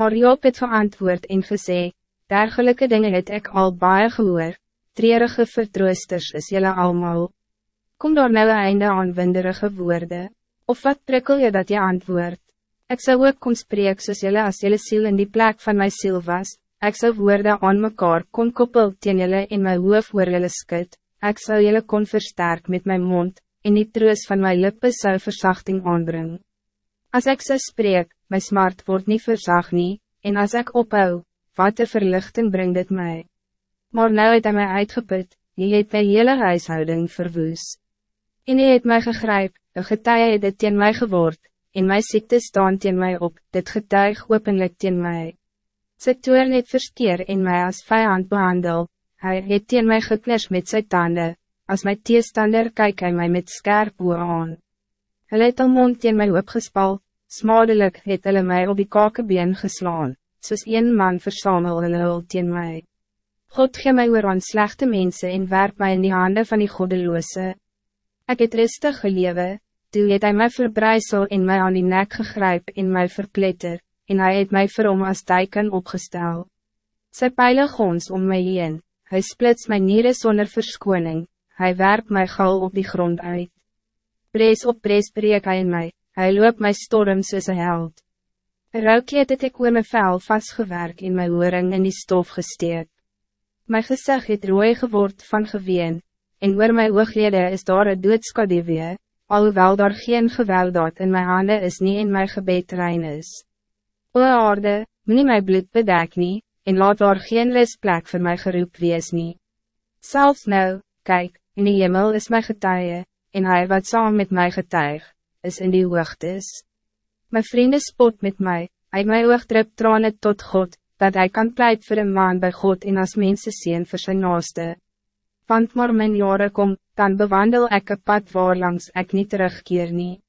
Maar Job het geantwoord en gesê, dergelijke dingen het ik al baie gehoor, treurige vertroosters is jullie allemaal. Kom daar nou een einde aan winderige woorden, of wat prikkel je dat je antwoord? Ik zou ook kon spreek soos jullie as jullie ziel in die plek van mijn ziel was, ik zou woorden aan mekaar kon koppel teen jullie in mijn hoof oor jullie skut, ik zou jullie kon versterk met mijn mond, en die troos van mijn lippen zou verzachting aanbrengen. Als ik zo spreek, mijn smart wordt niet verzag nie, en als ik ophou, wat de verlichting brengt het mij. Maar nou het hij mij uitgeput, je het mijn hele huishouding verwoes. En je het mij gegryp, een getuie het dit teen mij geword, en mijn ziekte staan teen mij op, dit getuig openlijk teen mij. Sy toer het verskeer en mij als vijand behandel, hij het teen mij gekles met zijn tanden, als mijn teestander kyk hy mij met skerp oor aan. Hulle het al mond teen my opgespal, smadelijk het hulle my op die kakebeen geslaan, soos een man versamel hulle hul teen my. God gee my oor aan slechte mensen en werp mij in die handen van die goddeloze. Ik het rustig gelewe, toe het hy my verbreisel en my aan die nek gegryp en my verpletter, en hij het my vir hom as teiken opgestel. Sy pijle gons om my heen, hy splits my nieren zonder verskoning, hij werpt mij gal op die grond uit. Prees op prees breek hy in mij, hij loopt mij storm soos een held. Een roukleed het ek oor my vel vastgewerk in my oring in die stof gesteek. My gezicht het rooi geword van geween, en oor my ooglede is daar een doodskadewee, alhoewel daar geen geweldaad in my hande is nie en my gebed rein is. O aarde, nie my bloed bedek nie, en laat daar geen restplek voor my geroep wees nie. Selfs nou, kijk, in die hemel is mijn getuie, en hij wat saam met mij getuig, is in die hoogtes. Mijn vrienden spot met mij, hij my oog drip trane tot God, dat hij kan pleit voor een man bij God en als mensen zien voor zijn naaste. Want maar mijn jaren kom, dan bewandel ik een pad waarlangs ik niet terugkeer nie.